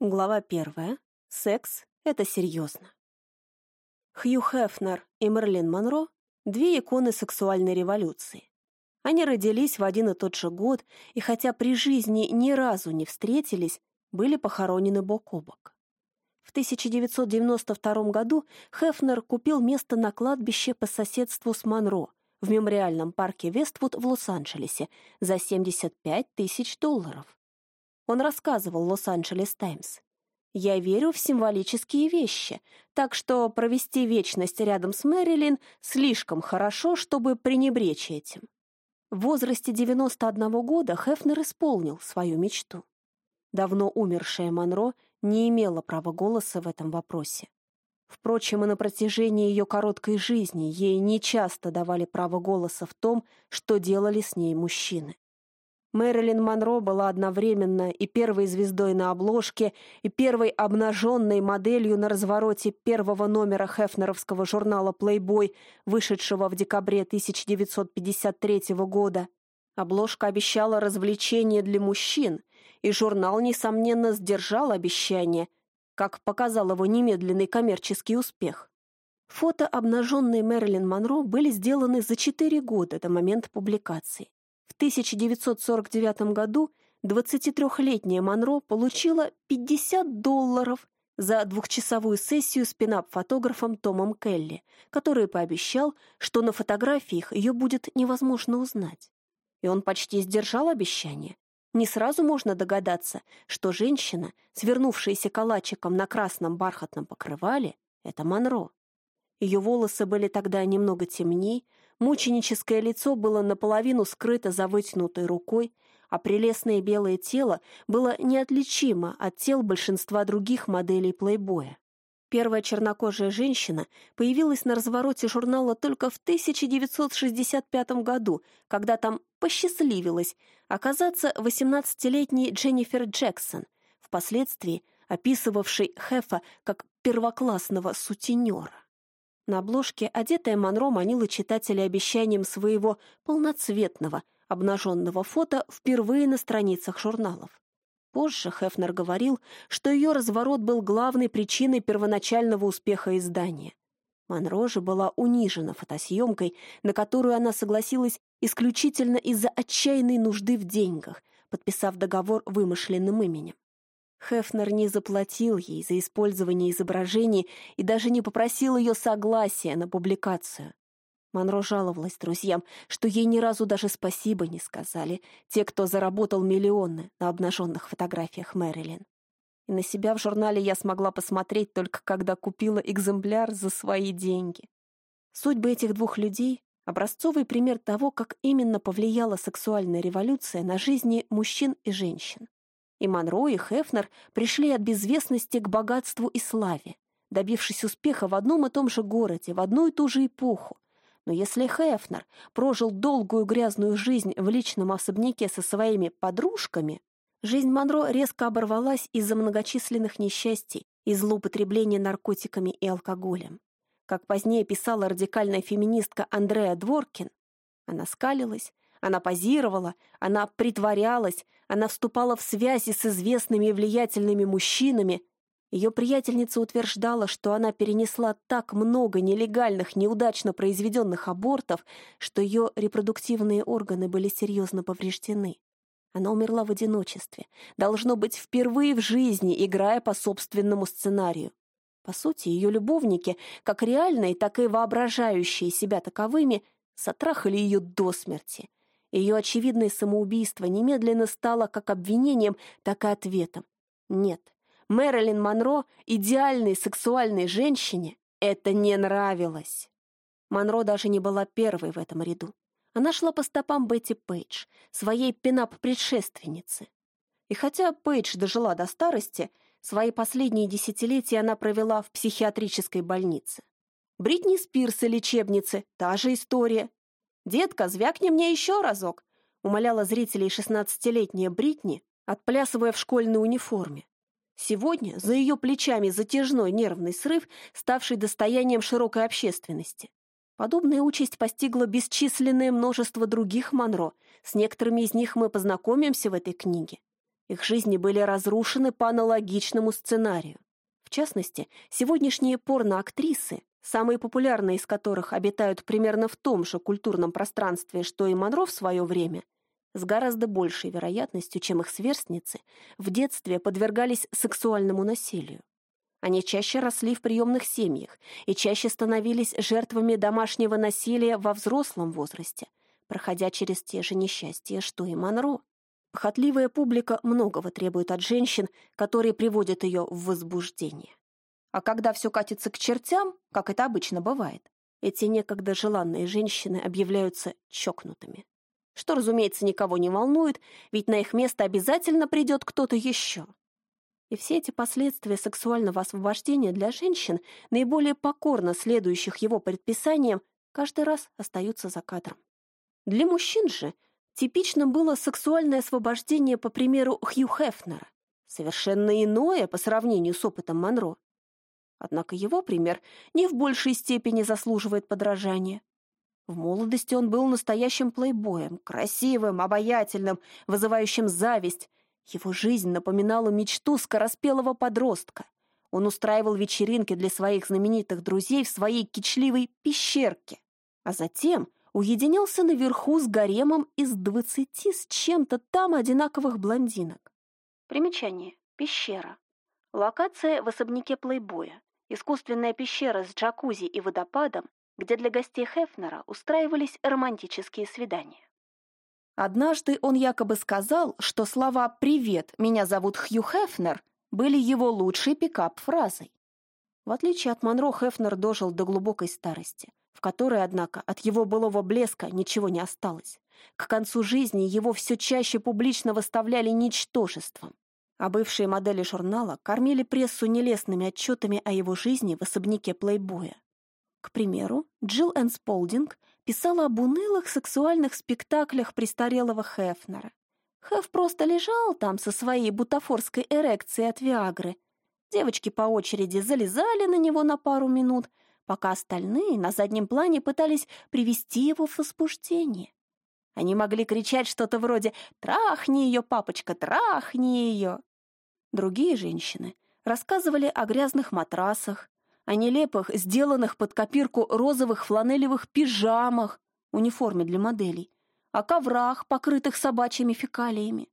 Глава первая. Секс — это серьезно. Хью Хефнер и Мерлин Монро — две иконы сексуальной революции. Они родились в один и тот же год, и хотя при жизни ни разу не встретились, были похоронены бок о бок. В 1992 году Хефнер купил место на кладбище по соседству с Монро в мемориальном парке Вествуд в Лос-Анджелесе за 75 тысяч долларов. Он рассказывал «Лос-Анджелес Таймс». «Я верю в символические вещи, так что провести вечность рядом с Мэрилин слишком хорошо, чтобы пренебречь этим». В возрасте 91 года Хефнер исполнил свою мечту. Давно умершая Монро не имела права голоса в этом вопросе. Впрочем, и на протяжении ее короткой жизни ей нечасто давали право голоса в том, что делали с ней мужчины. Мэрилин Монро была одновременно и первой звездой на обложке, и первой обнаженной моделью на развороте первого номера хефнеровского журнала «Плейбой», вышедшего в декабре 1953 года. Обложка обещала развлечение для мужчин, и журнал, несомненно, сдержал обещание, как показал его немедленный коммерческий успех. Фото обнаженной Мэрилин Монро были сделаны за четыре года до момента публикации. В 1949 году 23-летняя Монро получила 50 долларов за двухчасовую сессию с пинап-фотографом Томом Келли, который пообещал, что на фотографиях ее будет невозможно узнать. И он почти сдержал обещание. Не сразу можно догадаться, что женщина, свернувшаяся калачиком на красном бархатном покрывале, — это Монро. Ее волосы были тогда немного темней, Мученическое лицо было наполовину скрыто за вытянутой рукой, а прелестное белое тело было неотличимо от тел большинства других моделей плейбоя. Первая чернокожая женщина появилась на развороте журнала только в 1965 году, когда там посчастливилось оказаться 18-летней Дженнифер Джексон, впоследствии описывавшей Хефа как первоклассного сутенера. На обложке одетая Монро манила читателя обещанием своего полноцветного, обнаженного фото впервые на страницах журналов. Позже Хефнер говорил, что ее разворот был главной причиной первоначального успеха издания. Монро же была унижена фотосъемкой, на которую она согласилась исключительно из-за отчаянной нужды в деньгах, подписав договор вымышленным именем. Хефнер не заплатил ей за использование изображений и даже не попросил ее согласия на публикацию. Монро жаловалась друзьям, что ей ни разу даже спасибо не сказали те, кто заработал миллионы на обнаженных фотографиях Мэрилин. И на себя в журнале я смогла посмотреть только когда купила экземпляр за свои деньги. Судьбы этих двух людей — образцовый пример того, как именно повлияла сексуальная революция на жизни мужчин и женщин. И Монро, и Хефнер пришли от безвестности к богатству и славе, добившись успеха в одном и том же городе, в одну и ту же эпоху. Но если Хефнер прожил долгую грязную жизнь в личном особняке со своими подружками, жизнь Монро резко оборвалась из-за многочисленных несчастий и злоупотребления наркотиками и алкоголем. Как позднее писала радикальная феминистка Андреа Дворкин, она скалилась, она позировала, она притворялась, она вступала в связи с известными и влиятельными мужчинами. Ее приятельница утверждала, что она перенесла так много нелегальных, неудачно произведенных абортов, что ее репродуктивные органы были серьезно повреждены. Она умерла в одиночестве, должно быть, впервые в жизни, играя по собственному сценарию. По сути, ее любовники, как реальные, так и воображающие себя таковыми, затрахали ее до смерти — ее очевидное самоубийство немедленно стало как обвинением, так и ответом. Нет, Мэрилин Монро, идеальной сексуальной женщине, это не нравилось. Монро даже не была первой в этом ряду. Она шла по стопам Бетти Пейдж, своей пинап-предшественницы. И хотя Пейдж дожила до старости, свои последние десятилетия она провела в психиатрической больнице. Бритни Спирс и лечебницы — та же история. «Детка, звякни мне еще разок!» — умоляла зрителей шестнадцатилетняя Бритни, отплясывая в школьной униформе. Сегодня за ее плечами затяжной нервный срыв, ставший достоянием широкой общественности. Подобная участь постигла бесчисленное множество других Монро, с некоторыми из них мы познакомимся в этой книге. Их жизни были разрушены по аналогичному сценарию. В частности, сегодняшние порноактрисы, самые популярные из которых обитают примерно в том же культурном пространстве, что и Монро в свое время, с гораздо большей вероятностью, чем их сверстницы, в детстве подвергались сексуальному насилию. Они чаще росли в приемных семьях и чаще становились жертвами домашнего насилия во взрослом возрасте, проходя через те же несчастья, что и Монро. Похотливая публика многого требует от женщин, которые приводят ее в возбуждение. А когда все катится к чертям, как это обычно бывает, эти некогда желанные женщины объявляются чокнутыми. Что, разумеется, никого не волнует, ведь на их место обязательно придет кто-то еще. И все эти последствия сексуального освобождения для женщин, наиболее покорно следующих его предписаниям, каждый раз остаются за кадром. Для мужчин же типично было сексуальное освобождение по примеру Хью Хефнера, совершенно иное по сравнению с опытом Монро. Однако его пример не в большей степени заслуживает подражания. В молодости он был настоящим плейбоем, красивым, обаятельным, вызывающим зависть, его жизнь напоминала мечту скороспелого подростка. Он устраивал вечеринки для своих знаменитых друзей в своей кичливой пещерке, а затем уединялся наверху с гаремом из двадцати с чем-то там одинаковых блондинок. Примечание. Пещера. Локация в особняке плейбоя. Искусственная пещера с джакузи и водопадом, где для гостей Хефнера устраивались романтические свидания. Однажды он якобы сказал, что слова «Привет, меня зовут Хью Хефнер» были его лучшей пикап-фразой. В отличие от Монро, Хефнер дожил до глубокой старости, в которой, однако, от его былого блеска ничего не осталось. К концу жизни его все чаще публично выставляли ничтожеством, а бывшие модели журнала кормили прессу нелестными отчетами о его жизни в особняке плейбоя. К примеру, Джилл Энн Сполдинг писала об унылых сексуальных спектаклях престарелого Хефнера. Хеф просто лежал там со своей бутафорской эрекцией от Виагры. Девочки по очереди залезали на него на пару минут, пока остальные на заднем плане пытались привести его в возбуждение. Они могли кричать что-то вроде «Трахни ее, папочка, трахни ее!». Другие женщины рассказывали о грязных матрасах, о нелепых, сделанных под копирку розовых фланелевых пижамах, униформе для моделей, о коврах, покрытых собачьими фекалиями.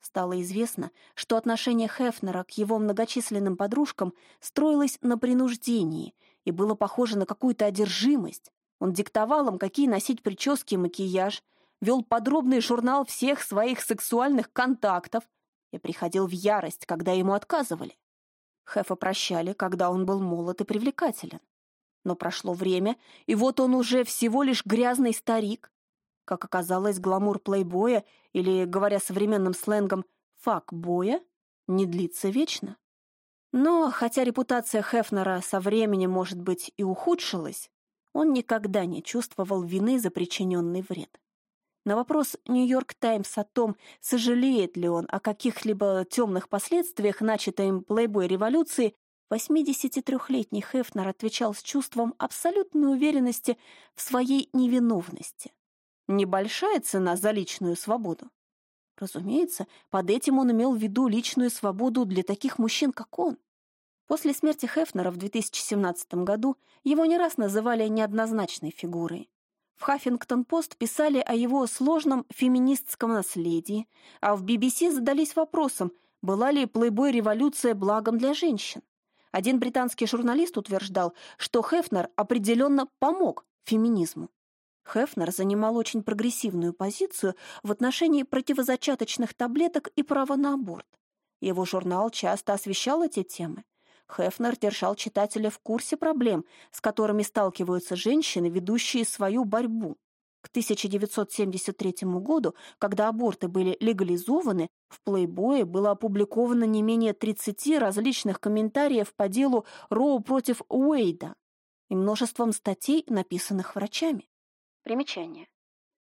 Стало известно, что отношение Хефнера к его многочисленным подружкам строилось на принуждении и было похоже на какую-то одержимость. Он диктовал им, какие носить прически и макияж, вел подробный журнал всех своих сексуальных контактов и приходил в ярость, когда ему отказывали. Хефа прощали, когда он был молод и привлекателен. Но прошло время, и вот он уже всего лишь грязный старик. Как оказалось, гламур плейбоя, или, говоря современным сленгом, факбоя, не длится вечно. Но, хотя репутация Хефнера со временем, может быть, и ухудшилась, он никогда не чувствовал вины за причиненный вред. На вопрос «Нью-Йорк Таймс» о том, сожалеет ли он о каких-либо темных последствиях начатой им плейбой-революции, 83-летний Хефнер отвечал с чувством абсолютной уверенности в своей невиновности. Небольшая цена за личную свободу. Разумеется, под этим он имел в виду личную свободу для таких мужчин, как он. После смерти Хефнера в 2017 году его не раз называли неоднозначной фигурой. В «Хаффингтон-Пост» писали о его сложном феминистском наследии, а в BBC задались вопросом, была ли плейбой-революция благом для женщин. Один британский журналист утверждал, что Хефнер определенно помог феминизму. Хефнер занимал очень прогрессивную позицию в отношении противозачаточных таблеток и права на аборт. Его журнал часто освещал эти темы. Хефнер держал читателя в курсе проблем, с которыми сталкиваются женщины, ведущие свою борьбу. К 1973 году, когда аборты были легализованы, в «Плейбое» было опубликовано не менее 30 различных комментариев по делу Роу против Уэйда и множеством статей, написанных врачами. Примечание.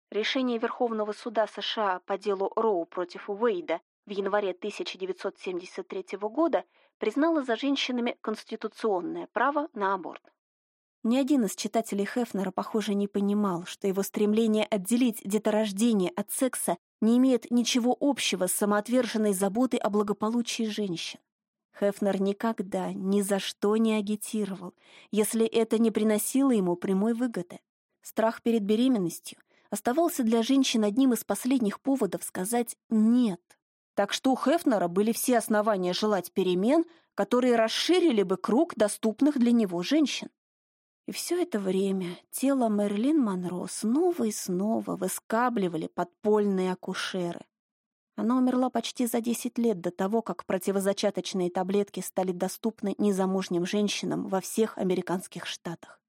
Решение Верховного суда США по делу Роу против Уэйда в январе 1973 года признала за женщинами конституционное право на аборт. Ни один из читателей Хефнера, похоже, не понимал, что его стремление отделить деторождение от секса не имеет ничего общего с самоотверженной заботой о благополучии женщин. Хефнер никогда ни за что не агитировал, если это не приносило ему прямой выгоды. Страх перед беременностью оставался для женщин одним из последних поводов сказать «нет». Так что у Хефнера были все основания желать перемен, которые расширили бы круг доступных для него женщин. И все это время тело Мэрилин Монро снова и снова выскабливали подпольные акушеры. Она умерла почти за 10 лет до того, как противозачаточные таблетки стали доступны незамужним женщинам во всех американских штатах.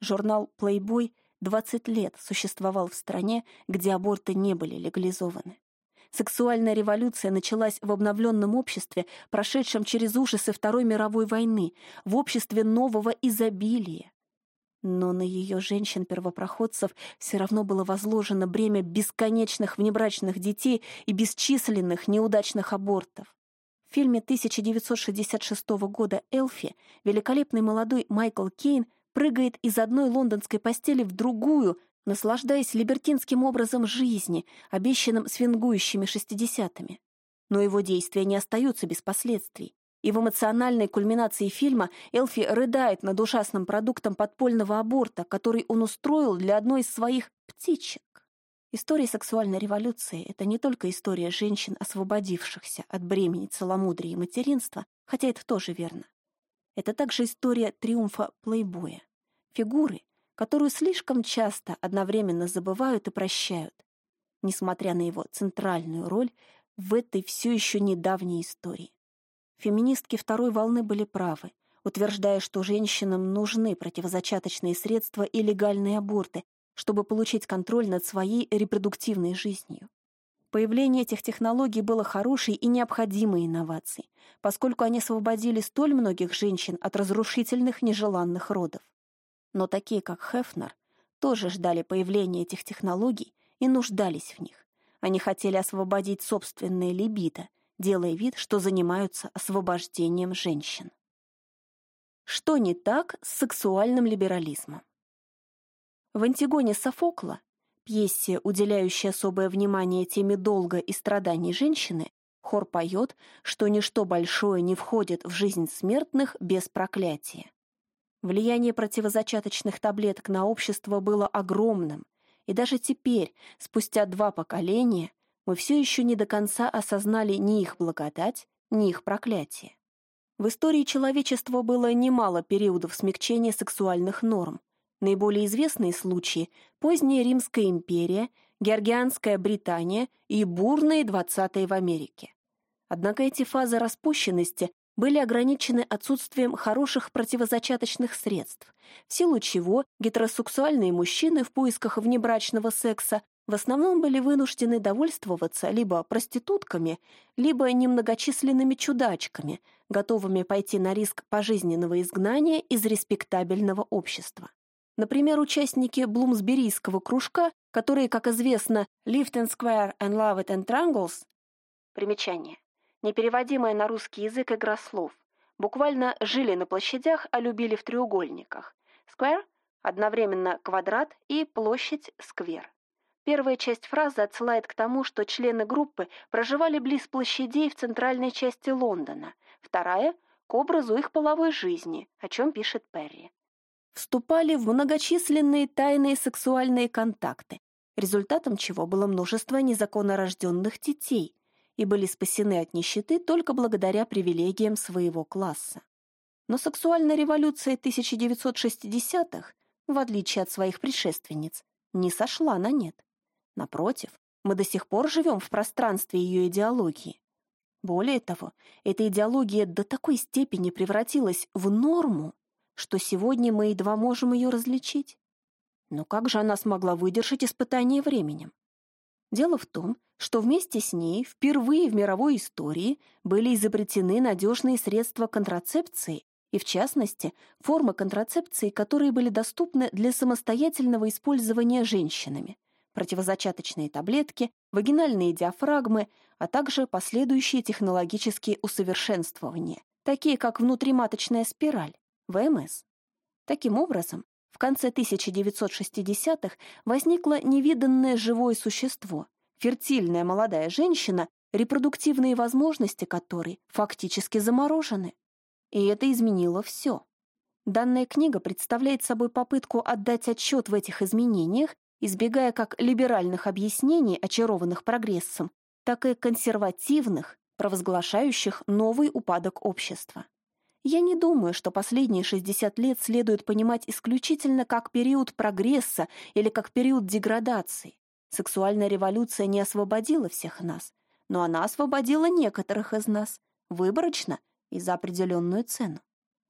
Журнал Playboy 20 лет существовал в стране, где аборты не были легализованы. Сексуальная революция началась в обновленном обществе, прошедшем через ужасы Второй мировой войны, в обществе нового изобилия, но на ее женщин-первопроходцев все равно было возложено бремя бесконечных внебрачных детей и бесчисленных неудачных абортов. В фильме 1966 года «Элфи» великолепный молодой Майкл Кейн прыгает из одной лондонской постели в другую, наслаждаясь либертинским образом жизни, обещанным свингующими шестидесятыми. Но его действия не остаются без последствий. И в эмоциональной кульминации фильма Элфи рыдает над ужасным продуктом подпольного аборта, который он устроил для одной из своих птичек. История сексуальной революции — это не только история женщин, освободившихся от бремени целомудрия и материнства, хотя это тоже верно. Это также история триумфа плейбоя, фигуры, которую слишком часто одновременно забывают и прощают, несмотря на его центральную роль в этой все еще недавней истории. Феминистки второй волны были правы, утверждая, что женщинам нужны противозачаточные средства и легальные аборты, чтобы получить контроль над своей репродуктивной жизнью. Появление этих технологий было хорошей и необходимой инновацией, поскольку они освободили столь многих женщин от разрушительных нежеланных родов. Но такие, как Хефнер, тоже ждали появления этих технологий и нуждались в них. Они хотели освободить собственное либидо — делая вид, что занимаются освобождением женщин. Что не так с сексуальным либерализмом? В «Антигоне Софокла», пьесе, уделяющей особое внимание теме долга и страданий женщины, хор поет, что ничто большое не входит в жизнь смертных без проклятия. Влияние противозачаточных таблеток на общество было огромным, и даже теперь, спустя два поколения, мы все еще не до конца осознали ни их благодать, ни их проклятие. В истории человечества было немало периодов смягчения сексуальных норм. Наиболее известные случаи – поздняя Римская империя, Георгианская Британия и бурные двадцатые в Америке. Однако эти фазы распущенности были ограничены отсутствием хороших противозачаточных средств, в силу чего гетеросексуальные мужчины в поисках внебрачного секса в основном были вынуждены довольствоваться либо проститутками, либо немногочисленными чудачками, готовыми пойти на риск пожизненного изгнания из респектабельного общества. Например, участники блумсберийского кружка, которые, как известно, lived in square and loved in triangles, примечание, непереводимая на русский язык игра слов, буквально жили на площадях, а любили в треугольниках. Square – одновременно квадрат и площадь – сквер. Первая часть фразы отсылает к тому, что члены группы проживали близ площадей в центральной части Лондона. Вторая — к образу их половой жизни, о чем пишет Перри. Вступали в многочисленные тайные сексуальные контакты, результатом чего было множество незаконно рожденных детей, и были спасены от нищеты только благодаря привилегиям своего класса. Но сексуальная революция 1960-х, в отличие от своих предшественниц, не сошла на нет. Напротив, мы до сих пор живем в пространстве ее идеологии. Более того, эта идеология до такой степени превратилась в норму, что сегодня мы едва можем ее различить. Но как же она смогла выдержать испытание временем? Дело в том, что вместе с ней впервые в мировой истории были изобретены надежные средства контрацепции, и в частности, формы контрацепции, которые были доступны для самостоятельного использования женщинами противозачаточные таблетки, вагинальные диафрагмы, а также последующие технологические усовершенствования, такие как внутриматочная спираль, ВМС. Таким образом, в конце 1960-х возникло невиданное живое существо, фертильная молодая женщина, репродуктивные возможности которой фактически заморожены. И это изменило все. Данная книга представляет собой попытку отдать отчет в этих изменениях, избегая как либеральных объяснений, очарованных прогрессом, так и консервативных, провозглашающих новый упадок общества. Я не думаю, что последние 60 лет следует понимать исключительно как период прогресса или как период деградации. Сексуальная революция не освободила всех нас, но она освободила некоторых из нас, выборочно и за определенную цену.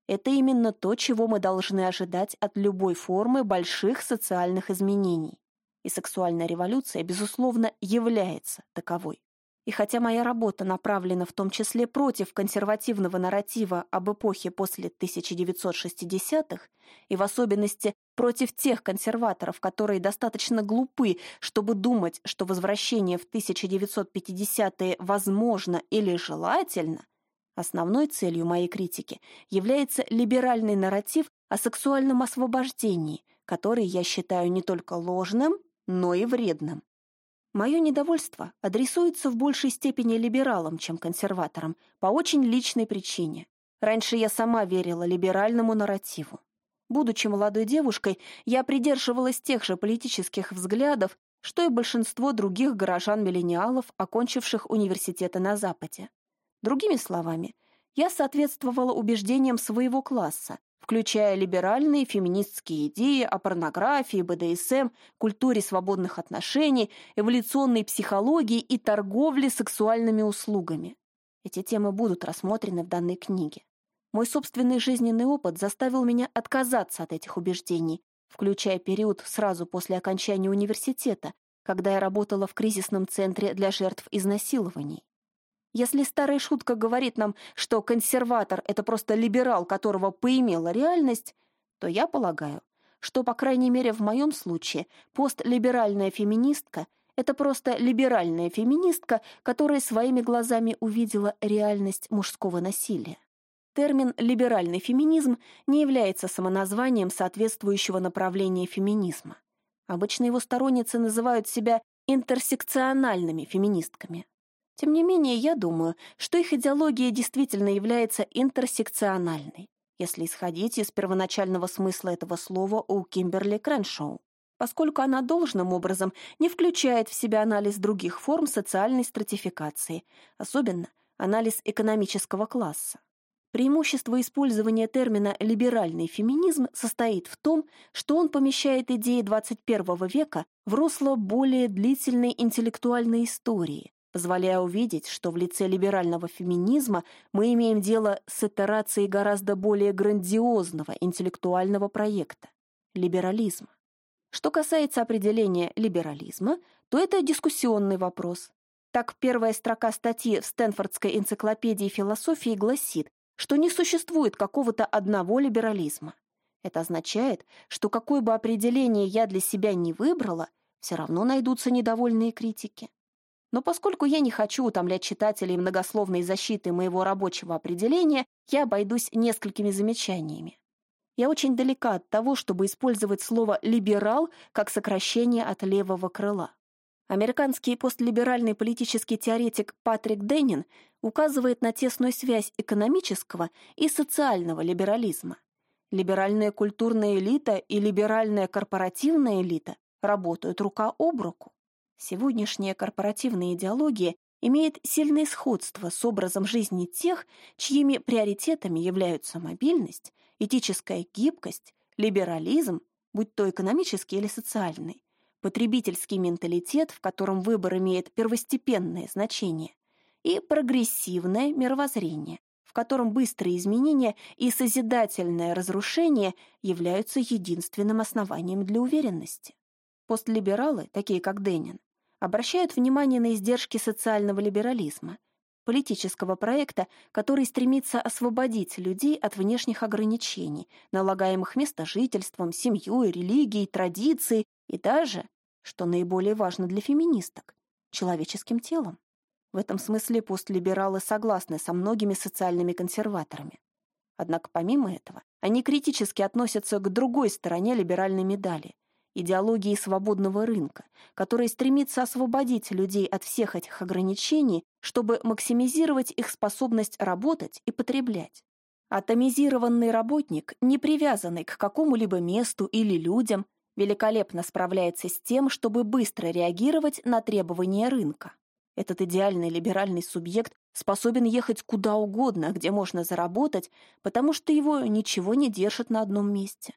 Это именно то, чего мы должны ожидать от любой формы больших социальных изменений. И сексуальная революция, безусловно, является таковой. И хотя моя работа направлена в том числе против консервативного нарратива об эпохе после 1960-х, и в особенности против тех консерваторов, которые достаточно глупы, чтобы думать, что возвращение в 1950-е возможно или желательно, основной целью моей критики является либеральный нарратив о сексуальном освобождении, который я считаю не только ложным, но и вредным. Мое недовольство адресуется в большей степени либералам, чем консерваторам, по очень личной причине. Раньше я сама верила либеральному нарративу. Будучи молодой девушкой, я придерживалась тех же политических взглядов, что и большинство других горожан-миллениалов, окончивших университеты на Западе. Другими словами, я соответствовала убеждениям своего класса, включая либеральные феминистские идеи о порнографии, БДСМ, культуре свободных отношений, эволюционной психологии и торговле сексуальными услугами. Эти темы будут рассмотрены в данной книге. Мой собственный жизненный опыт заставил меня отказаться от этих убеждений, включая период сразу после окончания университета, когда я работала в кризисном центре для жертв изнасилований. Если старая шутка говорит нам, что консерватор — это просто либерал, которого поимела реальность, то я полагаю, что, по крайней мере, в моем случае, постлиберальная феминистка — это просто либеральная феминистка, которая своими глазами увидела реальность мужского насилия. Термин «либеральный феминизм» не является самоназванием соответствующего направления феминизма. Обычно его сторонницы называют себя интерсекциональными феминистками. Тем не менее, я думаю, что их идеология действительно является интерсекциональной, если исходить из первоначального смысла этого слова у Кимберли Крэншоу, поскольку она должным образом не включает в себя анализ других форм социальной стратификации, особенно анализ экономического класса. Преимущество использования термина «либеральный феминизм» состоит в том, что он помещает идеи XXI века в русло более длительной интеллектуальной истории, позволяя увидеть, что в лице либерального феминизма мы имеем дело с итерацией гораздо более грандиозного интеллектуального проекта — либерализма. Что касается определения либерализма, то это дискуссионный вопрос. Так, первая строка статьи в Стэнфордской энциклопедии философии гласит, что не существует какого-то одного либерализма. Это означает, что какое бы определение я для себя не выбрала, все равно найдутся недовольные критики. Но поскольку я не хочу утомлять читателей многословной защиты моего рабочего определения, я обойдусь несколькими замечаниями. Я очень далека от того, чтобы использовать слово «либерал» как сокращение от левого крыла. Американский постлиберальный политический теоретик Патрик Деннин указывает на тесную связь экономического и социального либерализма. Либеральная культурная элита и либеральная корпоративная элита работают рука об руку. Сегодняшняя корпоративная идеология имеет сильное сходство с образом жизни тех, чьими приоритетами являются мобильность, этическая гибкость, либерализм, будь то экономический или социальный, потребительский менталитет, в котором выбор имеет первостепенное значение, и прогрессивное мировоззрение, в котором быстрые изменения и созидательное разрушение являются единственным основанием для уверенности. Постлибералы, такие как Денин, обращают внимание на издержки социального либерализма, политического проекта, который стремится освободить людей от внешних ограничений, налагаемых местожительством, семьей, религией, традицией и даже, что наиболее важно для феминисток, человеческим телом. В этом смысле постлибералы согласны со многими социальными консерваторами. Однако помимо этого, они критически относятся к другой стороне либеральной медали – идеологии свободного рынка, которая стремится освободить людей от всех этих ограничений, чтобы максимизировать их способность работать и потреблять. Атомизированный работник, не привязанный к какому-либо месту или людям, великолепно справляется с тем, чтобы быстро реагировать на требования рынка. Этот идеальный либеральный субъект способен ехать куда угодно, где можно заработать, потому что его ничего не держит на одном месте.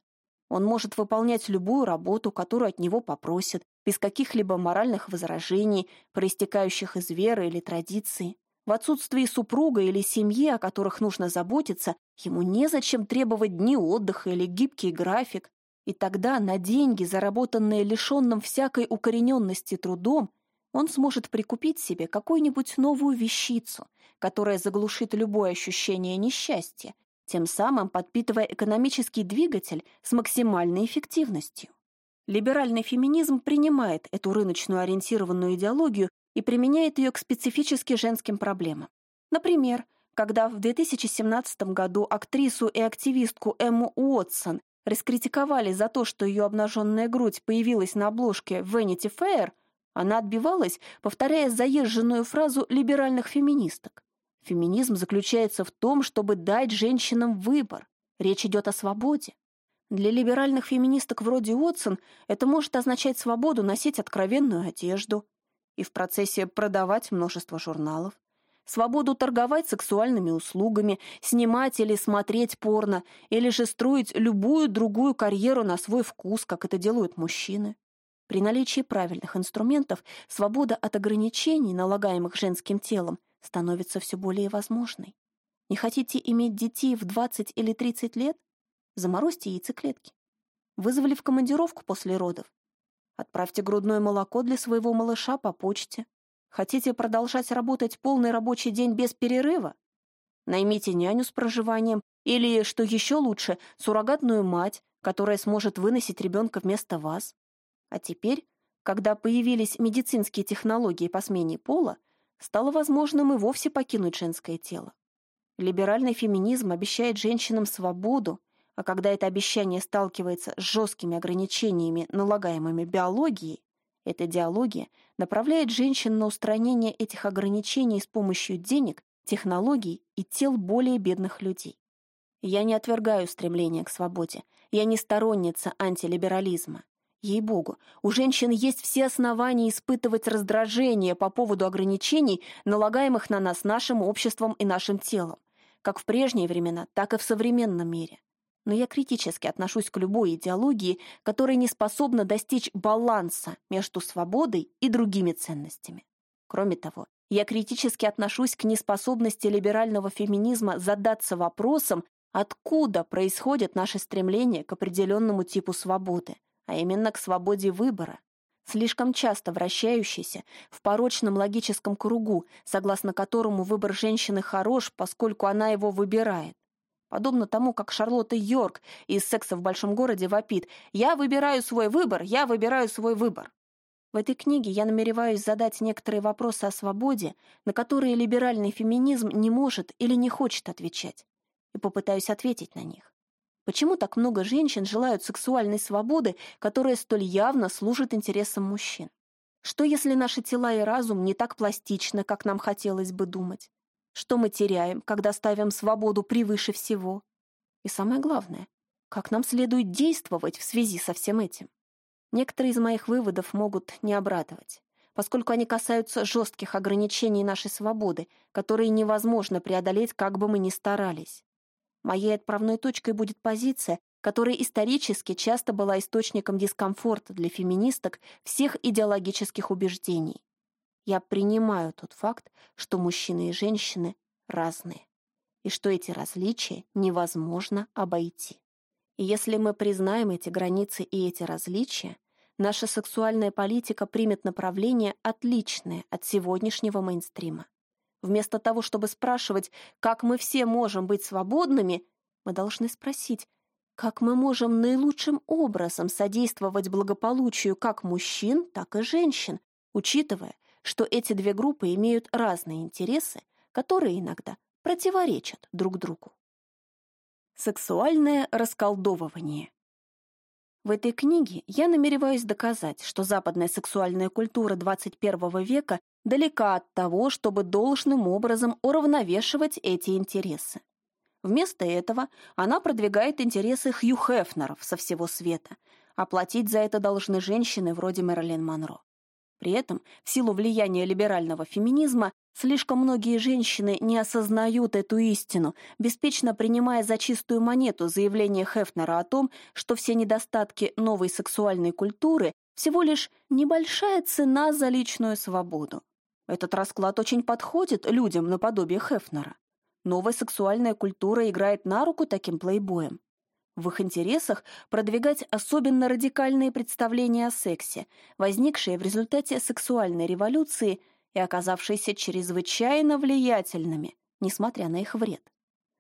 Он может выполнять любую работу, которую от него попросят, без каких-либо моральных возражений, проистекающих из веры или традиции. В отсутствии супруга или семьи, о которых нужно заботиться, ему незачем требовать дни отдыха или гибкий график. И тогда на деньги, заработанные лишенным всякой укорененности трудом, он сможет прикупить себе какую-нибудь новую вещицу, которая заглушит любое ощущение несчастья, тем самым подпитывая экономический двигатель с максимальной эффективностью. Либеральный феминизм принимает эту рыночную ориентированную идеологию и применяет ее к специфически женским проблемам. Например, когда в 2017 году актрису и активистку Эмму Уотсон раскритиковали за то, что ее обнаженная грудь появилась на обложке Vanity Fair – она отбивалась, повторяя заезженную фразу либеральных феминисток. Феминизм заключается в том, чтобы дать женщинам выбор. Речь идет о свободе. Для либеральных феминисток вроде Уотсон это может означать свободу носить откровенную одежду и в процессе продавать множество журналов, свободу торговать сексуальными услугами, снимать или смотреть порно, или же строить любую другую карьеру на свой вкус, как это делают мужчины. При наличии правильных инструментов свобода от ограничений, налагаемых женским телом, становится все более возможной. Не хотите иметь детей в 20 или 30 лет? Заморозьте яйцеклетки. Вызвали в командировку после родов? Отправьте грудное молоко для своего малыша по почте. Хотите продолжать работать полный рабочий день без перерыва? Наймите няню с проживанием или, что еще лучше, суррогатную мать, которая сможет выносить ребенка вместо вас. А теперь, когда появились медицинские технологии по смене пола, стало возможным и вовсе покинуть женское тело. Либеральный феминизм обещает женщинам свободу, а когда это обещание сталкивается с жесткими ограничениями, налагаемыми биологией, эта идеология направляет женщин на устранение этих ограничений с помощью денег, технологий и тел более бедных людей. Я не отвергаю стремление к свободе, я не сторонница антилиберализма. Ей-богу, у женщин есть все основания испытывать раздражение по поводу ограничений, налагаемых на нас нашим обществом и нашим телом, как в прежние времена, так и в современном мире. Но я критически отношусь к любой идеологии, которая не способна достичь баланса между свободой и другими ценностями. Кроме того, я критически отношусь к неспособности либерального феминизма задаться вопросом, откуда происходят наши стремления к определенному типу свободы, а именно к свободе выбора, слишком часто вращающийся в порочном логическом кругу, согласно которому выбор женщины хорош, поскольку она его выбирает. Подобно тому, как Шарлотта Йорк из «Секса в большом городе» вопит «Я выбираю свой выбор, я выбираю свой выбор». В этой книге я намереваюсь задать некоторые вопросы о свободе, на которые либеральный феминизм не может или не хочет отвечать, и попытаюсь ответить на них. Почему так много женщин желают сексуальной свободы, которая столь явно служит интересам мужчин? Что если наши тела и разум не так пластичны, как нам хотелось бы думать? Что мы теряем, когда ставим свободу превыше всего? И самое главное, как нам следует действовать в связи со всем этим? Некоторые из моих выводов могут не обрадовать, поскольку они касаются жестких ограничений нашей свободы, которые невозможно преодолеть, как бы мы ни старались. Моей отправной точкой будет позиция, которая исторически часто была источником дискомфорта для феминисток всех идеологических убеждений. Я принимаю тот факт, что мужчины и женщины разные, и что эти различия невозможно обойти. И если мы признаем эти границы и эти различия, наша сексуальная политика примет направление, отличное от сегодняшнего мейнстрима. Вместо того, чтобы спрашивать, как мы все можем быть свободными, мы должны спросить, как мы можем наилучшим образом содействовать благополучию как мужчин, так и женщин, учитывая, что эти две группы имеют разные интересы, которые иногда противоречат друг другу. Сексуальное расколдовывание. В этой книге я намереваюсь доказать, что западная сексуальная культура 21 века далека от того, чтобы должным образом уравновешивать эти интересы. Вместо этого она продвигает интересы Хью Хефнеров со всего света, а платить за это должны женщины вроде Мэрилин Монро. При этом, в силу влияния либерального феминизма, слишком многие женщины не осознают эту истину, беспечно принимая за чистую монету заявление Хефнера о том, что все недостатки новой сексуальной культуры всего лишь небольшая цена за личную свободу. Этот расклад очень подходит людям наподобие Хефнера. Новая сексуальная культура играет на руку таким плейбоям. В их интересах продвигать особенно радикальные представления о сексе, возникшие в результате сексуальной революции и оказавшиеся чрезвычайно влиятельными, несмотря на их вред.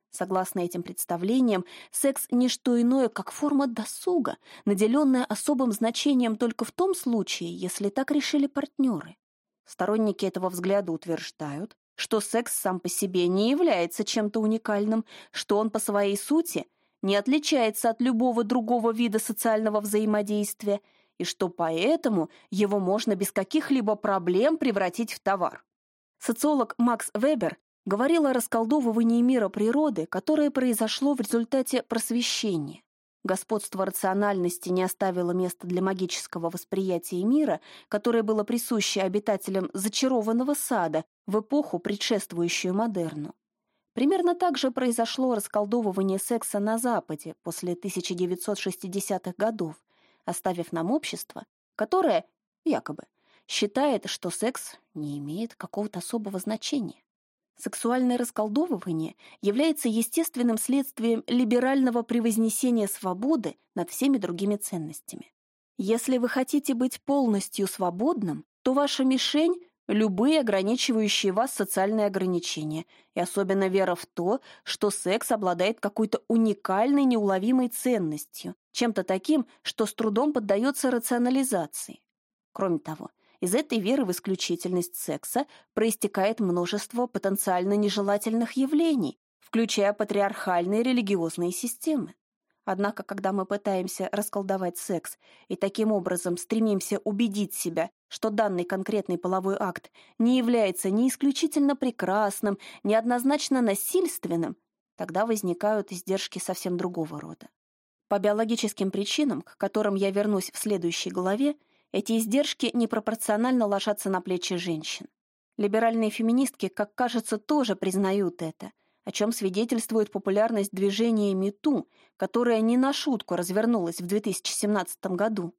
Согласно этим представлениям, секс — не что иное, как форма досуга, наделенная особым значением только в том случае, если так решили партнеры. Сторонники этого взгляда утверждают, что секс сам по себе не является чем-то уникальным, что он по своей сути не отличается от любого другого вида социального взаимодействия и что поэтому его можно без каких-либо проблем превратить в товар. Социолог Макс Вебер говорил о расколдовывании мира природы, которое произошло в результате просвещения. Господство рациональности не оставило места для магического восприятия мира, которое было присуще обитателям зачарованного сада в эпоху, предшествующую модерну. Примерно так же произошло расколдовывание секса на Западе после 1960-х годов, оставив нам общество, которое, якобы, считает, что секс не имеет какого-то особого значения. Сексуальное расколдовывание является естественным следствием либерального превознесения свободы над всеми другими ценностями. Если вы хотите быть полностью свободным, то ваша мишень — любые ограничивающие вас социальные ограничения, и особенно вера в то, что секс обладает какой-то уникальной неуловимой ценностью, чем-то таким, что с трудом поддается рационализации. Кроме того, из этой веры в исключительность секса проистекает множество потенциально нежелательных явлений, включая патриархальные религиозные системы. Однако, когда мы пытаемся расколдовать секс и таким образом стремимся убедить себя, что данный конкретный половой акт не является ни исключительно прекрасным, ни однозначно насильственным, тогда возникают издержки совсем другого рода. По биологическим причинам, к которым я вернусь в следующей главе, эти издержки непропорционально ложатся на плечи женщин. Либеральные феминистки, как кажется, тоже признают это, о чем свидетельствует популярность движения МИТУ, которое не на шутку развернулось в 2017 году.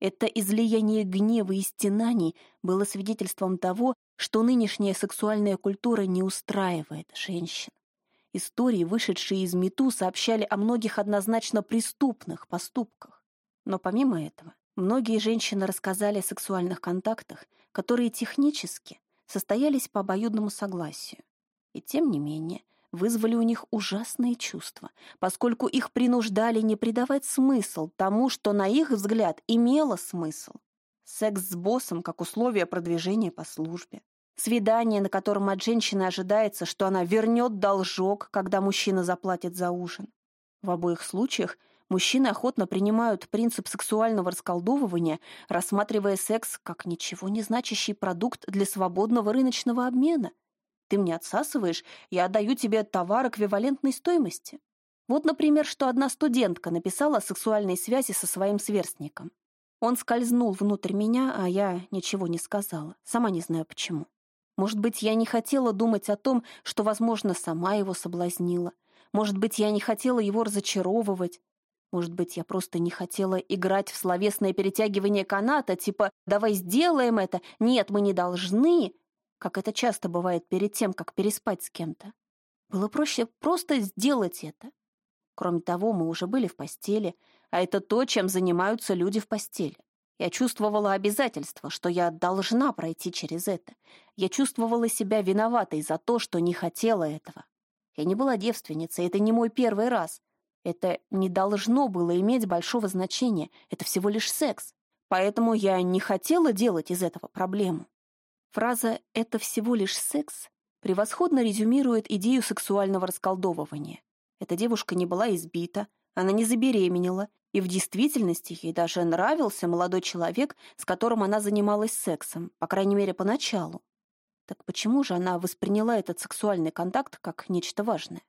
Это излияние гнева и стенаний было свидетельством того, что нынешняя сексуальная культура не устраивает женщин. Истории, вышедшие из МИТУ, сообщали о многих однозначно преступных поступках. Но помимо этого, Многие женщины рассказали о сексуальных контактах, которые технически состоялись по обоюдному согласию. И тем не менее, вызвали у них ужасные чувства, поскольку их принуждали не придавать смысл тому, что, на их взгляд, имело смысл. Секс с боссом как условие продвижения по службе. Свидание, на котором от женщины ожидается, что она вернет должок, когда мужчина заплатит за ужин. В обоих случаях – Мужчины охотно принимают принцип сексуального расколдовывания, рассматривая секс как ничего не значащий продукт для свободного рыночного обмена. Ты мне отсасываешь, я отдаю тебе товар эквивалентной стоимости. Вот, например, что одна студентка написала о сексуальной связи со своим сверстником. Он скользнул внутрь меня, а я ничего не сказала, сама не знаю почему. Может быть, я не хотела думать о том, что, возможно, сама его соблазнила. Может быть, я не хотела его разочаровывать. Может быть, я просто не хотела играть в словесное перетягивание каната, типа «давай сделаем это», «нет, мы не должны», как это часто бывает перед тем, как переспать с кем-то. Было проще просто сделать это. Кроме того, мы уже были в постели, а это то, чем занимаются люди в постели. Я чувствовала обязательство, что я должна пройти через это. Я чувствовала себя виноватой за то, что не хотела этого. Я не была девственницей, это не мой первый раз. Это не должно было иметь большого значения, это всего лишь секс. Поэтому я не хотела делать из этого проблему. Фраза «это всего лишь секс» превосходно резюмирует идею сексуального расколдовывания. Эта девушка не была избита, она не забеременела, и в действительности ей даже нравился молодой человек, с которым она занималась сексом, по крайней мере, поначалу. Так почему же она восприняла этот сексуальный контакт как нечто важное?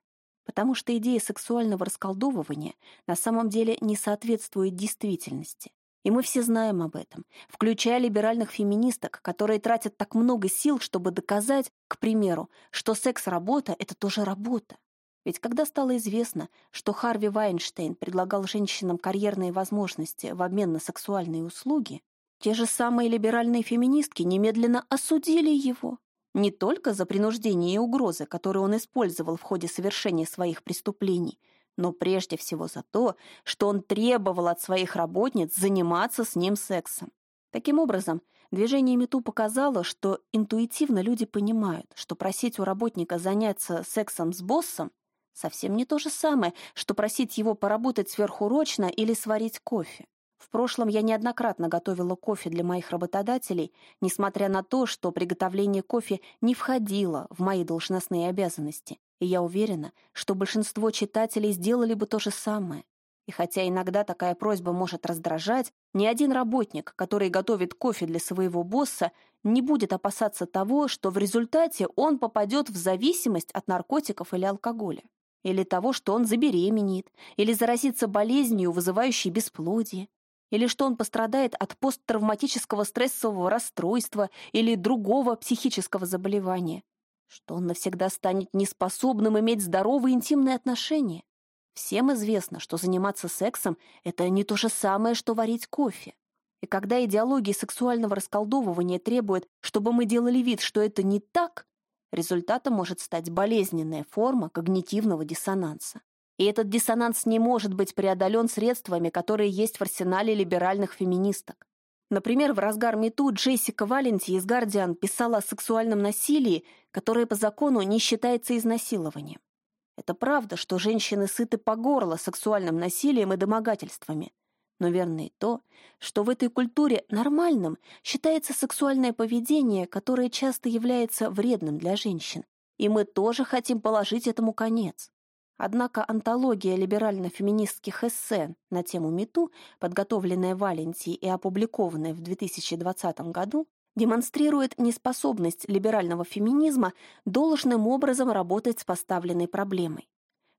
Потому что идея сексуального расколдовывания на самом деле не соответствует действительности. И мы все знаем об этом, включая либеральных феминисток, которые тратят так много сил, чтобы доказать, к примеру, что секс-работа — это тоже работа. Ведь когда стало известно, что Харви Вайнштейн предлагал женщинам карьерные возможности в обмен на сексуальные услуги, те же самые либеральные феминистки немедленно осудили его. Не только за принуждение и угрозы, которые он использовал в ходе совершения своих преступлений, но прежде всего за то, что он требовал от своих работниц заниматься с ним сексом. Таким образом, движение МИТУ показало, что интуитивно люди понимают, что просить у работника заняться сексом с боссом совсем не то же самое, что просить его поработать сверхурочно или сварить кофе. В прошлом я неоднократно готовила кофе для моих работодателей, несмотря на то, что приготовление кофе не входило в мои должностные обязанности. И я уверена, что большинство читателей сделали бы то же самое. И хотя иногда такая просьба может раздражать, ни один работник, который готовит кофе для своего босса, не будет опасаться того, что в результате он попадет в зависимость от наркотиков или алкоголя. Или того, что он забеременеет, или заразится болезнью, вызывающей бесплодие, или что он пострадает от посттравматического стрессового расстройства или другого психического заболевания, что он навсегда станет неспособным иметь здоровые интимные отношения. Всем известно, что заниматься сексом — это не то же самое, что варить кофе. И когда идеология сексуального расколдовывания требует, чтобы мы делали вид, что это не так, результатом может стать болезненная форма когнитивного диссонанса. И этот диссонанс не может быть преодолен средствами, которые есть в арсенале либеральных феминисток. Например, в разгар МИТУ Джессика Валенти из «Гардиан» писала о сексуальном насилии, которое по закону не считается изнасилованием. Это правда, что женщины сыты по горло сексуальным насилием и домогательствами. Но верно и то, что в этой культуре нормальным считается сексуальное поведение, которое часто является вредным для женщин. И мы тоже хотим положить этому конец. Однако антология либерально-феминистских эссе на тему МИТУ, подготовленная Валентией и опубликованная в 2020 году, демонстрирует неспособность либерального феминизма должным образом работать с поставленной проблемой.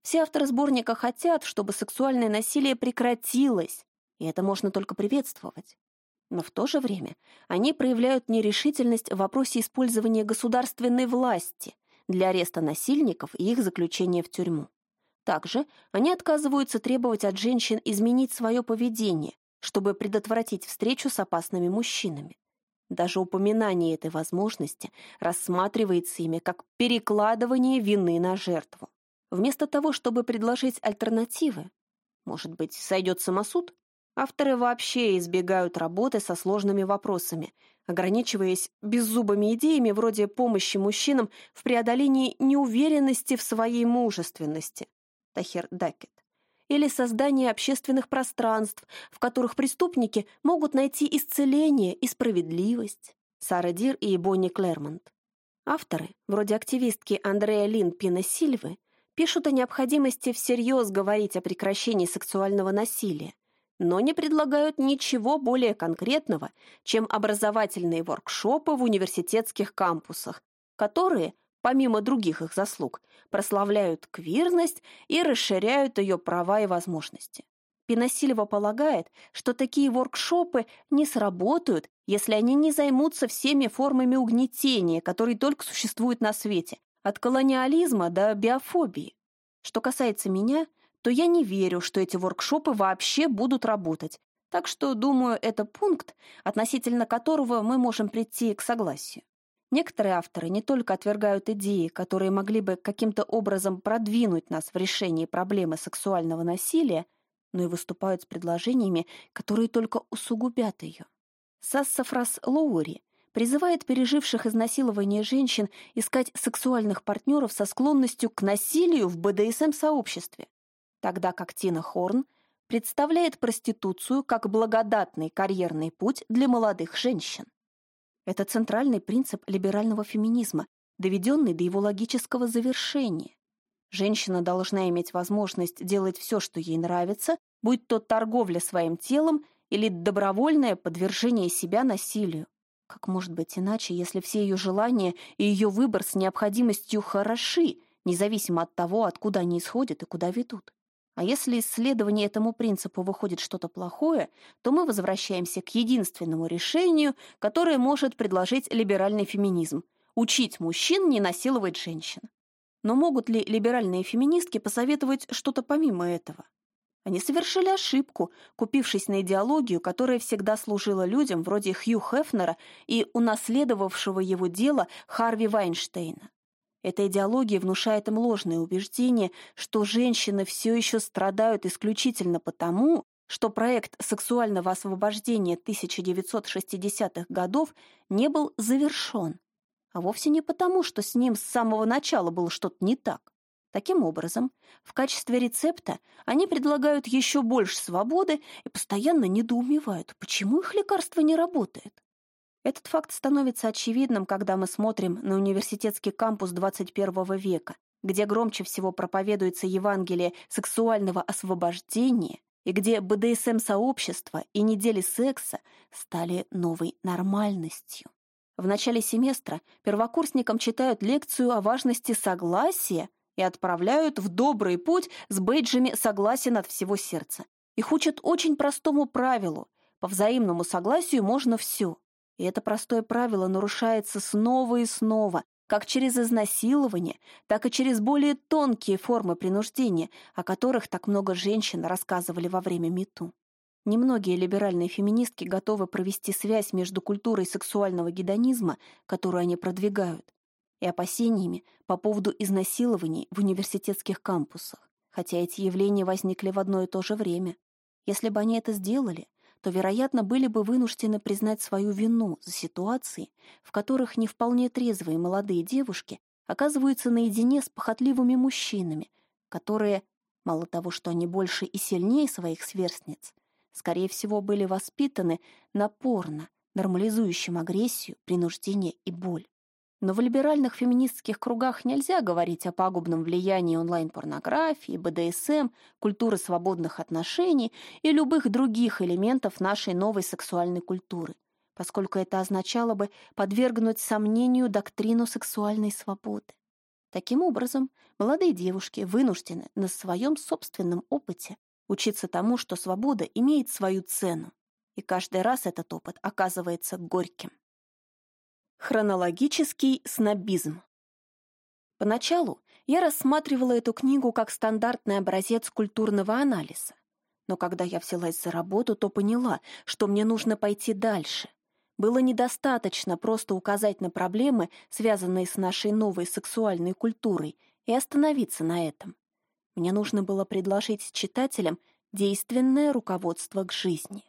Все авторы сборника хотят, чтобы сексуальное насилие прекратилось, и это можно только приветствовать. Но в то же время они проявляют нерешительность в вопросе использования государственной власти для ареста насильников и их заключения в тюрьму. Также они отказываются требовать от женщин изменить свое поведение, чтобы предотвратить встречу с опасными мужчинами. Даже упоминание этой возможности рассматривается ими как перекладывание вины на жертву. Вместо того, чтобы предложить альтернативы, может быть, сойдет самосуд, авторы вообще избегают работы со сложными вопросами, ограничиваясь беззубыми идеями вроде помощи мужчинам в преодолении неуверенности в своей мужественности, Тахир Дакет, или создание общественных пространств, в которых преступники могут найти исцеление и справедливость. Сара Дир и Бонни Клермонт. Авторы, вроде активистки Андрея Лин Пина Сильвы, пишут о необходимости всерьез говорить о прекращении сексуального насилия, но не предлагают ничего более конкретного, чем образовательные воркшопы в университетских кампусах, которые – помимо других их заслуг, прославляют квирность и расширяют ее права и возможности. Пиносильва полагает, что такие воркшопы не сработают, если они не займутся всеми формами угнетения, которые только существуют на свете, от колониализма до биофобии. Что касается меня, то я не верю, что эти воркшопы вообще будут работать, так что, думаю, это пункт, относительно которого мы можем прийти к согласию. Некоторые авторы не только отвергают идеи, которые могли бы каким-то образом продвинуть нас в решении проблемы сексуального насилия, но и выступают с предложениями, которые только усугубят ее. Сассафрас Лоури призывает переживших изнасилование женщин искать сексуальных партнеров со склонностью к насилию в БДСМ-сообществе, тогда как Тина Хорн представляет проституцию как благодатный карьерный путь для молодых женщин. Это центральный принцип либерального феминизма, доведенный до его логического завершения. Женщина должна иметь возможность делать все, что ей нравится, будь то торговля своим телом или добровольное подвержение себя насилию. Как может быть иначе, если все ее желания и ее выбор с необходимостью хороши, независимо от того, откуда они исходят и куда ведут? А если исследование этому принципу выходит что-то плохое, то мы возвращаемся к единственному решению, которое может предложить либеральный феминизм – учить мужчин не насиловать женщин. Но могут ли либеральные феминистки посоветовать что-то помимо этого? Они совершили ошибку, купившись на идеологию, которая всегда служила людям вроде Хью Хефнера и унаследовавшего его дело Харви Вайнштейна. Эта идеология внушает им ложное убеждение, что женщины все еще страдают исключительно потому, что проект сексуального освобождения 1960-х годов не был завершен, а вовсе не потому, что с ним с самого начала было что-то не так. Таким образом, в качестве рецепта они предлагают еще больше свободы и постоянно недоумевают, почему их лекарство не работает. Этот факт становится очевидным, когда мы смотрим на университетский кампус 21 века, где громче всего проповедуется Евангелие сексуального освобождения и где БДСМ-сообщество и недели секса стали новой нормальностью. В начале семестра первокурсникам читают лекцию о важности согласия и отправляют в добрый путь с бейджами согласия от всего сердца. Их учат очень простому правилу. По взаимному согласию можно все. И это простое правило нарушается снова и снова, как через изнасилование, так и через более тонкие формы принуждения, о которых так много женщин рассказывали во время МИТУ. Немногие либеральные феминистки готовы провести связь между культурой сексуального гедонизма, которую они продвигают, и опасениями по поводу изнасилований в университетских кампусах, хотя эти явления возникли в одно и то же время. Если бы они это сделали, то, вероятно, были бы вынуждены признать свою вину за ситуации, в которых не вполне трезвые молодые девушки оказываются наедине с похотливыми мужчинами, которые, мало того, что они больше и сильнее своих сверстниц, скорее всего, были воспитаны напорно, нормализующим агрессию, принуждение и боль. Но в либеральных феминистских кругах нельзя говорить о пагубном влиянии онлайн-порнографии, БДСМ, культуры свободных отношений и любых других элементов нашей новой сексуальной культуры, поскольку это означало бы подвергнуть сомнению доктрину сексуальной свободы. Таким образом, молодые девушки вынуждены на своем собственном опыте учиться тому, что свобода имеет свою цену, и каждый раз этот опыт оказывается горьким. Хронологический снобизм. Поначалу я рассматривала эту книгу как стандартный образец культурного анализа. Но когда я взялась за работу, то поняла, что мне нужно пойти дальше. Было недостаточно просто указать на проблемы, связанные с нашей новой сексуальной культурой, и остановиться на этом. Мне нужно было предложить читателям действенное руководство к жизни.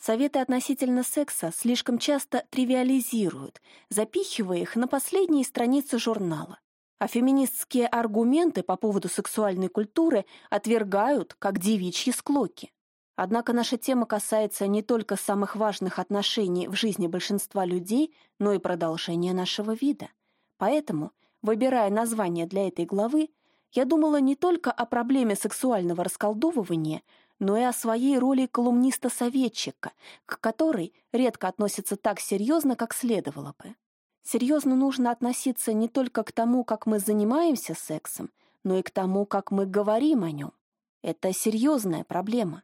Советы относительно секса слишком часто тривиализируют, запихивая их на последние страницы журнала. А феминистские аргументы по поводу сексуальной культуры отвергают, как девичьи склоки. Однако наша тема касается не только самых важных отношений в жизни большинства людей, но и продолжения нашего вида. Поэтому, выбирая название для этой главы, я думала не только о проблеме сексуального расколдовывания, но и о своей роли колумниста-советчика, к которой редко относятся так серьезно, как следовало бы. Серьезно нужно относиться не только к тому, как мы занимаемся сексом, но и к тому, как мы говорим о нем. Это серьезная проблема.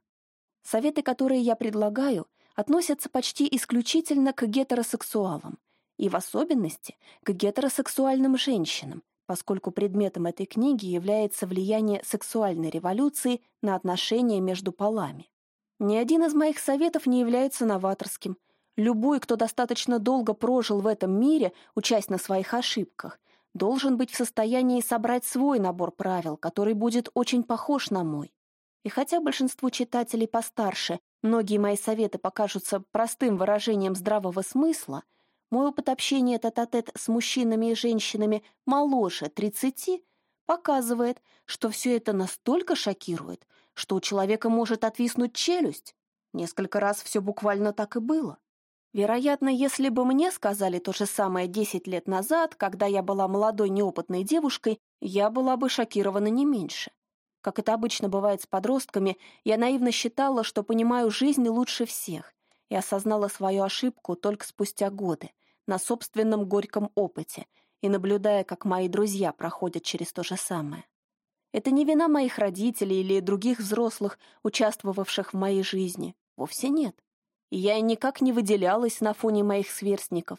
Советы, которые я предлагаю, относятся почти исключительно к гетеросексуалам, и в особенности к гетеросексуальным женщинам, поскольку предметом этой книги является влияние сексуальной революции на отношения между полами. Ни один из моих советов не является новаторским. Любой, кто достаточно долго прожил в этом мире, учась на своих ошибках, должен быть в состоянии собрать свой набор правил, который будет очень похож на мой. И хотя большинству читателей постарше многие мои советы покажутся простым выражением здравого смысла — мой опыт общения тет-а-тет с мужчинами и женщинами моложе 30 показывает, что все это настолько шокирует, что у человека может отвиснуть челюсть. Несколько раз все буквально так и было. Вероятно, если бы мне сказали то же самое 10 лет назад, когда я была молодой неопытной девушкой, Я была бы шокирована не меньше. Как это обычно бывает с подростками, я наивно считала, что понимаю жизнь лучше всех, и осознала свою ошибку только спустя годы, на собственном горьком опыте, и наблюдая, как мои друзья проходят через то же самое. Это не вина моих родителей или других взрослых, участвовавших в моей жизни. Вовсе нет. И я никак не выделялась на фоне моих сверстников.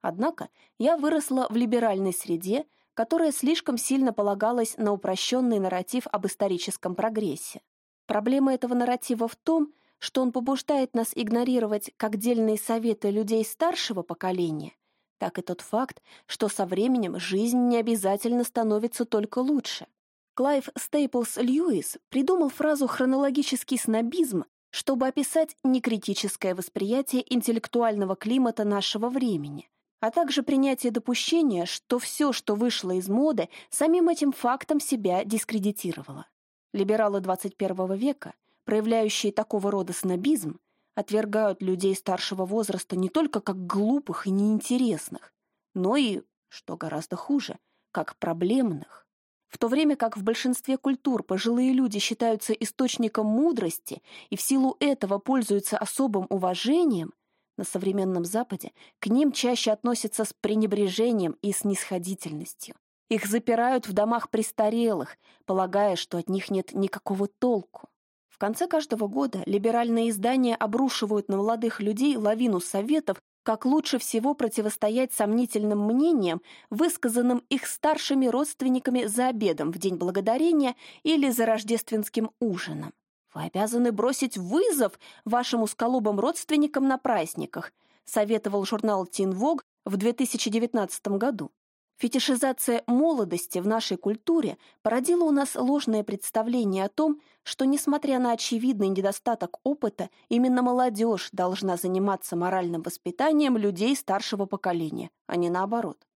Однако я выросла в либеральной среде, которая слишком сильно полагалась на упрощенный нарратив об историческом прогрессе. Проблема этого нарратива в том, что он побуждает нас игнорировать как дельные советы людей старшего поколения, так и тот факт, что со временем жизнь не обязательно становится только лучше. Клайв Стейплс Льюис придумал фразу «хронологический снобизм», чтобы описать некритическое восприятие интеллектуального климата нашего времени, а также принятие допущения, что все, что вышло из моды, самим этим фактом себя дискредитировало. Либералы 21 века, проявляющие такого рода снобизм, отвергают людей старшего возраста не только как глупых и неинтересных, но и, что гораздо хуже, как проблемных. В то время как в большинстве культур пожилые люди считаются источником мудрости и в силу этого пользуются особым уважением, на современном Западе к ним чаще относятся с пренебрежением и снисходительностью. Их запирают в домах престарелых, полагая, что от них нет никакого толку. В конце каждого года либеральные издания обрушивают на молодых людей лавину советов как лучше всего противостоять сомнительным мнениям, высказанным их старшими родственниками за обедом в День Благодарения или за рождественским ужином. Вы обязаны бросить вызов вашим усколобым родственникам на праздниках, советовал журнал Teen Vogue в 2019 году. Фетишизация молодости в нашей культуре породила у нас ложное представление о том, что, несмотря на очевидный недостаток опыта, именно молодежь должна заниматься моральным воспитанием людей старшего поколения, а не наоборот.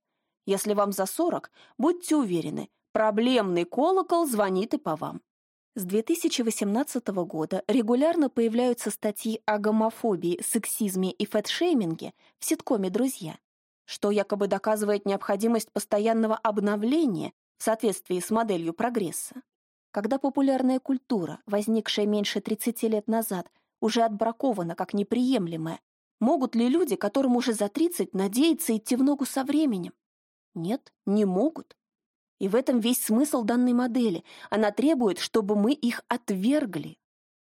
Если вам за 40, будьте уверены, проблемный колокол звонит и по вам. С 2018 года регулярно появляются статьи о гомофобии, сексизме и фэтшейминге в ситкоме «Друзья» что якобы доказывает необходимость постоянного обновления в соответствии с моделью прогресса. Когда популярная культура, возникшая меньше 30 лет назад, уже отбракована как неприемлемая, могут ли люди, которым уже за 30, надеяться идти в ногу со временем? Нет, не могут. И в этом весь смысл данной модели. Она требует, чтобы мы их отвергли.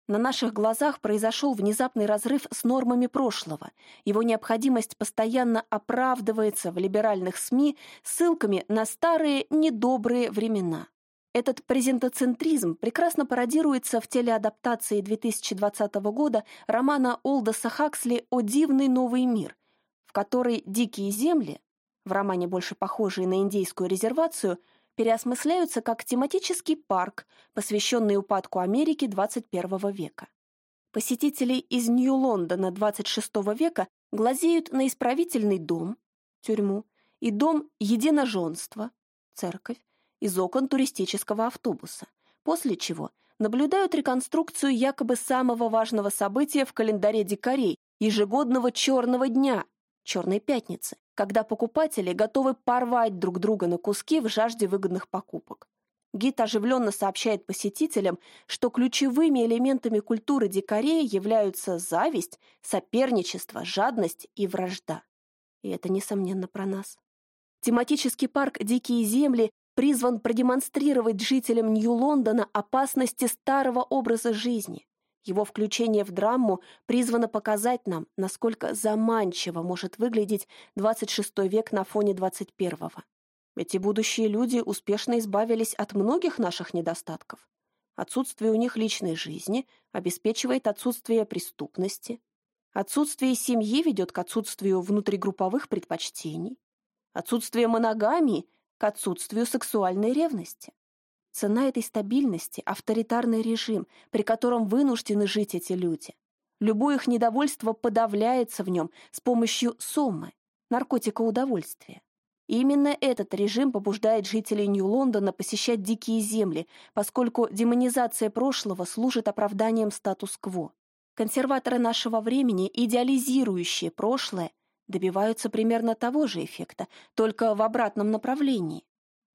На наших глазах произошел внезапный разрыв с нормами прошлого. Его необходимость постоянно оправдывается в либеральных СМИ ссылками на старые недобрые времена. Этот презентоцентризм прекрасно пародируется в телеадаптации 2020 года романа Олдоса Хаксли «О дивный новый мир», в которой дикие земли, в романе больше похожие на индейскую резервацию – переосмысляются как тематический парк, посвященный упадку Америки 21 века. Посетители из Нью-Лондона 26 века глазеют на исправительный дом, тюрьму, и дом единоженства, церковь, из окон туристического автобуса, после чего наблюдают реконструкцию якобы самого важного события в календаре дикарей, ежегодного черного дня, черной пятницы, когда покупатели готовы порвать друг друга на куски в жажде выгодных покупок. Гид оживленно сообщает посетителям, что ключевыми элементами культуры дикарей являются зависть, соперничество, жадность и вражда. И это, несомненно, про нас. Тематический парк «Дикие земли» призван продемонстрировать жителям Нью-Лондона опасности старого образа жизни, его включение в драму призвано показать нам, насколько заманчиво может выглядеть 26 век на фоне 21-го. Эти будущие люди успешно избавились от многих наших недостатков. Отсутствие у них личной жизни обеспечивает отсутствие преступности. Отсутствие семьи ведет к отсутствию внутригрупповых предпочтений. Отсутствие моногамии – к отсутствию сексуальной ревности. Цена этой стабильности – авторитарный режим, при котором вынуждены жить эти люди. Любое их недовольство подавляется в нем с помощью соммы, наркотика удовольствия. И именно этот режим побуждает жителей Нью-Лондона посещать дикие земли, поскольку демонизация прошлого служит оправданием статус-кво. Консерваторы нашего времени, идеализирующие прошлое, добиваются примерно того же эффекта, только в обратном направлении.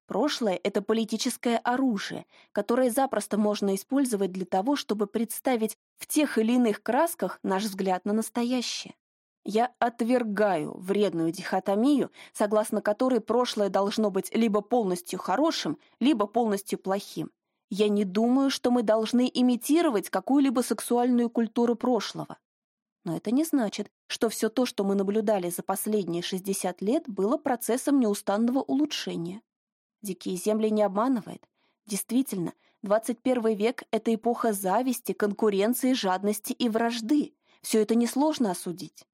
Прошлое — это политическое оружие, которое запросто можно использовать для того, чтобы представить в тех или иных красках наш взгляд на настоящее. Я отвергаю вредную дихотомию, согласно которой прошлое должно быть либо полностью хорошим, либо полностью плохим. Я не думаю, что мы должны имитировать какую-либо сексуальную культуру прошлого. Но это не значит, что все то, что мы наблюдали за последние 60 лет, было процессом неустанного улучшения. Дикие земли не обманывает. Действительно, 21 век — это эпоха зависти, конкуренции, жадности и вражды. Все это несложно осудить.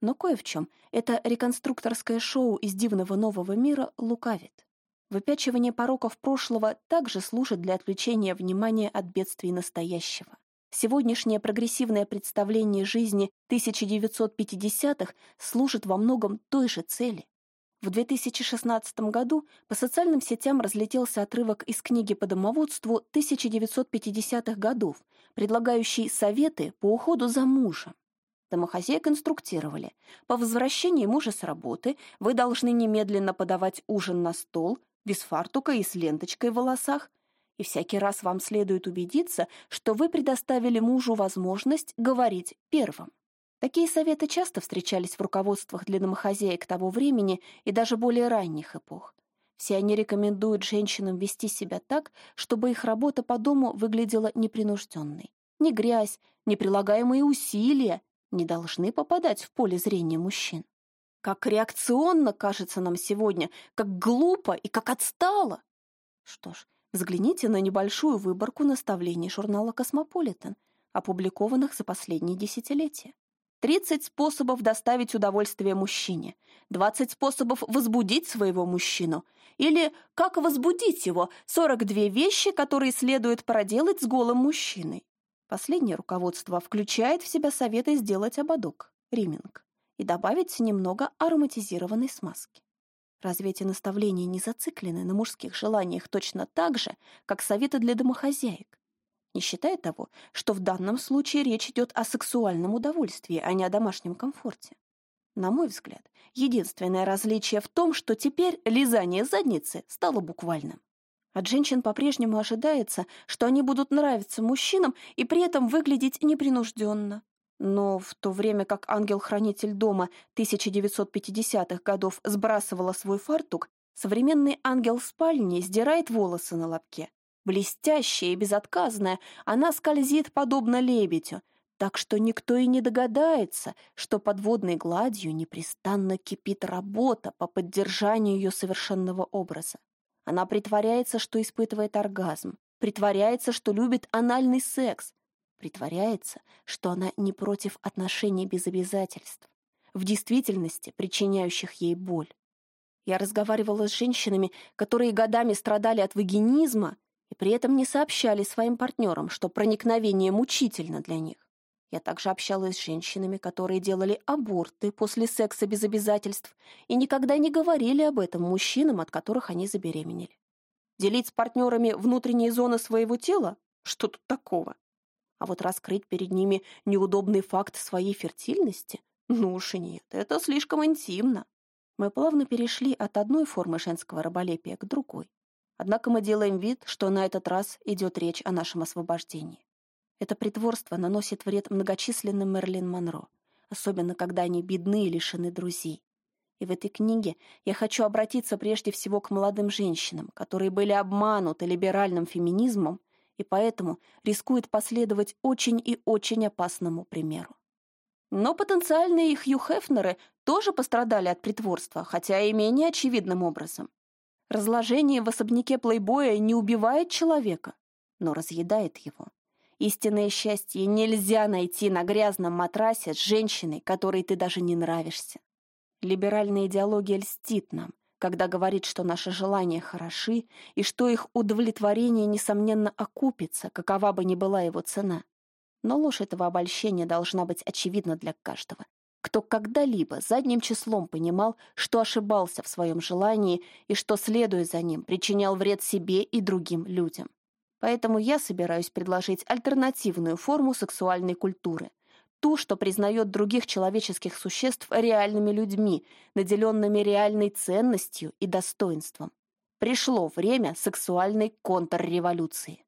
Но кое в чем это реконструкторское шоу из дивного нового мира лукавит. Выпячивание пороков прошлого также служит для отвлечения внимания от бедствий настоящего. Сегодняшнее прогрессивное представление жизни 1950-х служит во многом той же цели. В 2016 году по социальным сетям разлетелся отрывок из книги по домоводству 1950-х годов, предлагающий советы по уходу за мужем. Домохозяек инструктировали. По возвращении мужа с работы вы должны немедленно подавать ужин на стол, без фартука и с ленточкой в волосах, и всякий раз вам следует убедиться, что вы предоставили мужу возможность говорить первым. Такие советы часто встречались в руководствах для домохозяек того времени и даже более ранних эпох. Все они рекомендуют женщинам вести себя так, чтобы их работа по дому выглядела непринужденной. Ни грязь, ни прилагаемые усилия не должны попадать в поле зрения мужчин. Как реакционно кажется нам сегодня, как глупо и как отстало. Что ж, взгляните на небольшую выборку наставлений журнала «Космополитен», опубликованных за последние десятилетия. 30 способов доставить удовольствие мужчине, 20 способов возбудить своего мужчину, или как возбудить его, 42 вещи, которые следует проделать с голым мужчиной. Последнее руководство включает в себя советы сделать ободок, риминг, и добавить немного ароматизированной смазки. Разве эти наставления не зациклены на мужских желаниях точно так же, как советы для домохозяек? Не считая того, что в данном случае речь идет о сексуальном удовольствии, а не о домашнем комфорте. На мой взгляд, единственное различие в том, что теперь лизание задницы стало буквальным. От женщин по-прежнему ожидается, что они будут нравиться мужчинам и при этом выглядеть непринужденно. Но в то время как ангел-хранитель дома 1950-х годов сбрасывала свой фартук, современный ангел спальни сдирает волосы на лобке. Блестящая и безотказная, она скользит подобно лебедю, так что никто и не догадается, что под водной гладью непрестанно кипит работа по поддержанию ее совершенного образа. Она притворяется, что испытывает оргазм, притворяется, что любит анальный секс, притворяется, что она не против отношений без обязательств, в действительности причиняющих ей боль. Я разговаривала с женщинами, которые годами страдали от вагинизма и при этом не сообщали своим партнерам, что проникновение мучительно для них. Я также общалась с женщинами, которые делали аборты после секса без обязательств и никогда не говорили об этом мужчинам, от которых они забеременели. Делить с партнерами внутренние зоны своего тела? Что тут такого? А вот раскрыть перед ними неудобный факт своей фертильности? Ну уж и нет, это слишком интимно. Мы плавно перешли от одной формы женского раболепия к другой. Однако мы делаем вид, что на этот раз идет речь о нашем освобождении. Это притворство наносит вред многочисленным Мерлин Монро, особенно когда они бедны и лишены друзей. И в этой книге я хочу обратиться прежде всего к молодым женщинам, которые были обмануты либеральным феминизмом и поэтому рискуют последовать очень и очень опасному примеру. Но потенциальные Хью Хефнеры тоже пострадали от притворства, хотя и менее очевидным образом. Разложение в особняке плейбоя не убивает человека, но разъедает его. Истинное счастье нельзя найти на грязном матрасе с женщиной, которой ты даже не нравишься. Либеральная идеология льстит нам, когда говорит, что наши желания хороши и что их удовлетворение, несомненно, окупится, какова бы ни была его цена. Но ложь этого обольщения должна быть очевидна для каждого, кто когда-либо задним числом понимал, что ошибался в своем желании и что, следуя за ним, причинял вред себе и другим людям. Поэтому я собираюсь предложить альтернативную форму сексуальной культуры. Ту, что признает других человеческих существ реальными людьми, наделенными реальной ценностью и достоинством. Пришло время сексуальной контрреволюции.